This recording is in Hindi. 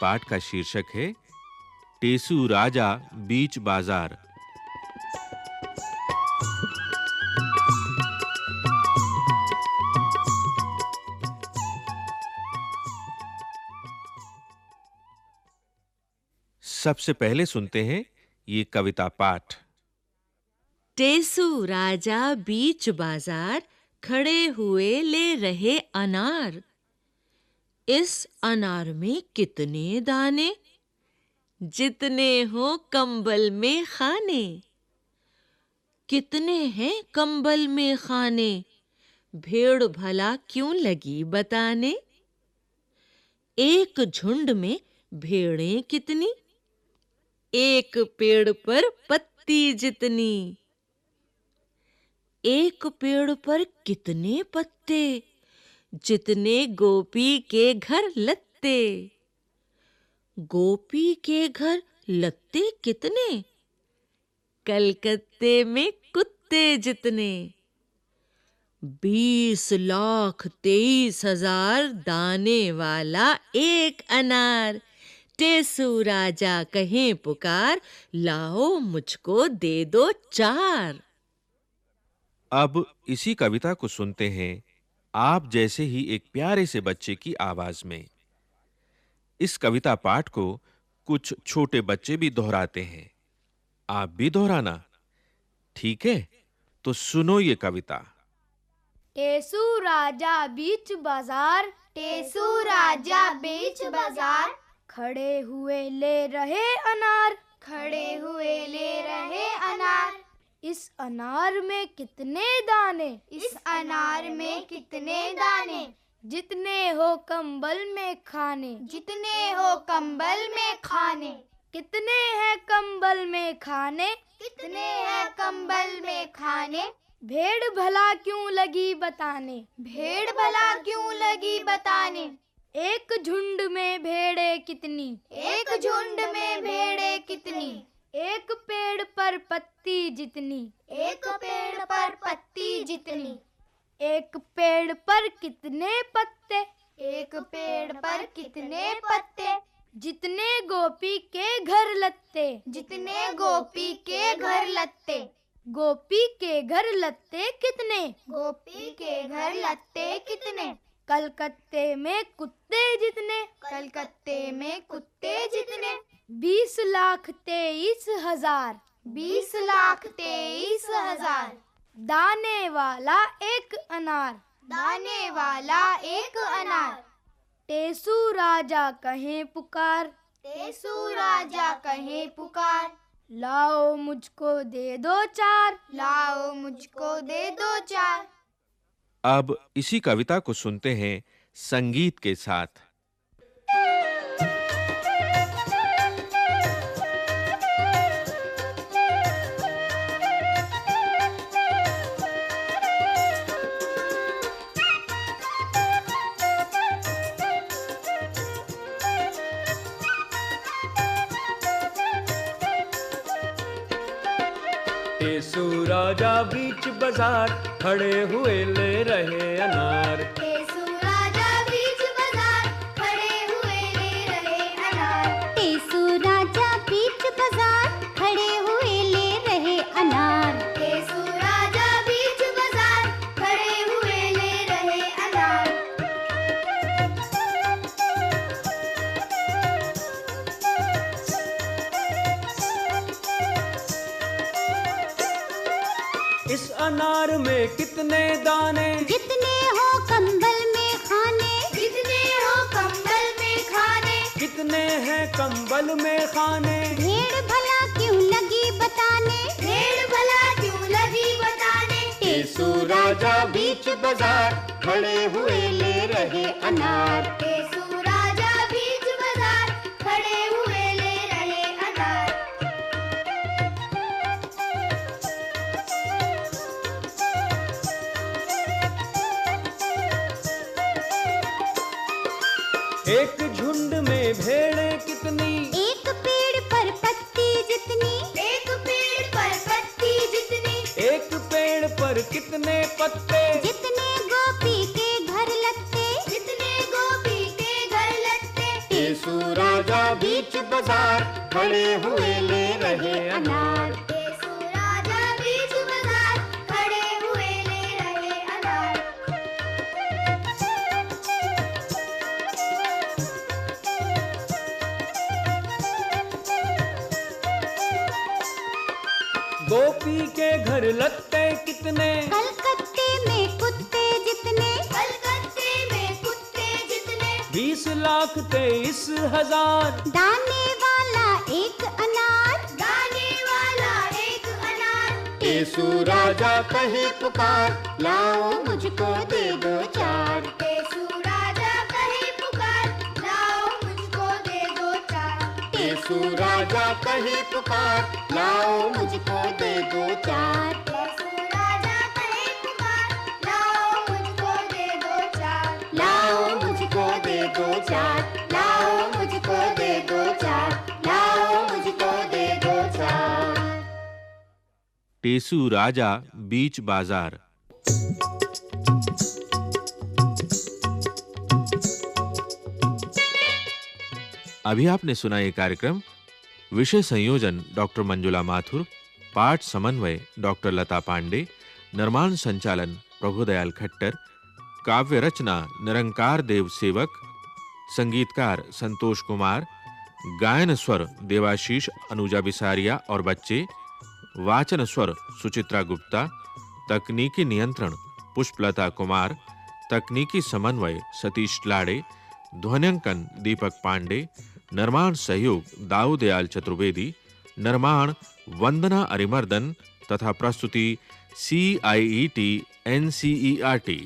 पाठ का शीर्षक है, टेसू राजा बीच बाज़ार। सबसे पहले सुनते हैं ये कविता पाठ। टेसू राजा बीच बाज़ार खड़े हुए ले रहे अनार। इस अनार में कितने दाने? जितने हो कंबल में खाने। कितने हैं कंबल में खाने? भेड़ भला क्यों लगी बताने? एक झुंड में भेड़ें कितनी? एक पेड़ पर पत्ती जितनी। एक पेड़ पर कितने पत्ते, जितने गोपी के घर लत्ते। गोपी के घर लत्ते कितने? कलकत्ते में कुत्ते जितने। बीस लाख तेईस हज़ार दाने वाला एक अनार। टेसू राजा कहें पुकार, लाओ मुझको दे दो चार। अब इसी कविता को सुनते हैं आप जैसे ही एक प्यारे से बच्चे की आवाज़ में। इस कविता पाठ को कुछ छोटे बच्चे भी दोहराते हैं। आप भी दोहराना। ठीक है? तो सुनो ये कविता। टेसू राजा बीच बाज़ार, टेसू राजा बीच बाज़ार। खड़े हुए ले रहे अनार, खड़े हुए ले रहे अनार। इस अनार में कितने दाने? इस अनार में कितने दाने? जितने हो कंबल में खाने। जितने हो कंबल में खाने। कितने हैं कंबल में खाने? कितने हैं कंबल में खाने? भेड़ भला क्यों लगी बताने? भेड़ भला क्यों लगी बताने? एक झुंड में भेड़े कितनी? एक झुंड में भेड़े कितनी? एक पर पत्ती जितनी। एक पेड़ पर पत्ती जितनी। एक पेड़ पर कितने पत्ते? एक पेड़ पर कितने पत्ते? जितने गोपी के घर लत्ते। जितने गोपी के घर लत्ते। गोपी के घर लत्ते कितने? गोपी के घर लत्ते कितने? कलकत्ते में कुत्ते जितने। कलकत्ते में कुत्ते जितने। बीस लाख तेईस हज़ार। बीस लाख तेईस हज़ार। दाने वाला एक अनार। दाने वाला एक अनार। टेसु राजा कहे पुकार। टेसु राजा कहे पुकार। लाओ मुझको दे दो चार। लाओ मुझको दे दो चार। अब इसी कविता को सुनते हैं संगीत के साथ। टेसू राजा बीच बाज़ार खड़े हुए ले रहे अनार। इस अनार में कितने दाने? जितने हो कंबल में खाने? जितने हो कंबल में खाने? कितने हैं कंबल में खाने? भेड़ भला क्यों लगी बताने? भेड़ भला क्यों लगी बताने? टेसू राजा बीच बाज़ार खड़े हुए ले रहे अनार। टेसू एक झुंड में भेड़ें कितनी? एक पेड़ पर पत्ती जितनी। एक पेड़ पर पत्ती जितनी। एक पेड़ पर कितने पत्ते? जितने गोपी के घर लगते जितने गोपी के घर लगते टेसू राजा बीच बाज़ार खड़े हुए ले रहे अनार। गोपी के घर लगते कितने? कलकत्ते में कुत्ते जितने। कलकत्ते में कुत्ते जितने। बीस लाख तेईस हज़ार। दाने वाला एक अनार। दाने वाला एक अनार। टेसू राजा कहे पुकार लाओ मुझको दे दो चार। कहे पुकार। लाओ मुझको दे दो चार। मुझको मुझको मुझको टेसू राजा, बीच बाज़ार। अभी आपने सुना ये कार्यक्रम विषय संयोजन डॉक्टर मंजुला माथुर, पाठ समन्वय डॉक्टर लता पांडे, निर्माण संचालन प्रभुदयाल खट्टर, काव्य रचना निरंकार देव सेवक, संगीतकार संतोष कुमार, गायन स्वर देवाशीष अनुजा बिसारिया और बच्चे, वाचन स्वर सुचित्रा गुप्ता, तकनीकी नियंत्रण पुष्पलता कुमार, तकनीकी समन्वय सतीश लाड़े ध्वनिंकन दीपक पांडे निर्माण सहयोग दाऊदयाल चतुर्वेदी, निर्माण वंदना अरिमर्दन तथा प्रस्तुति C I E T N C E R T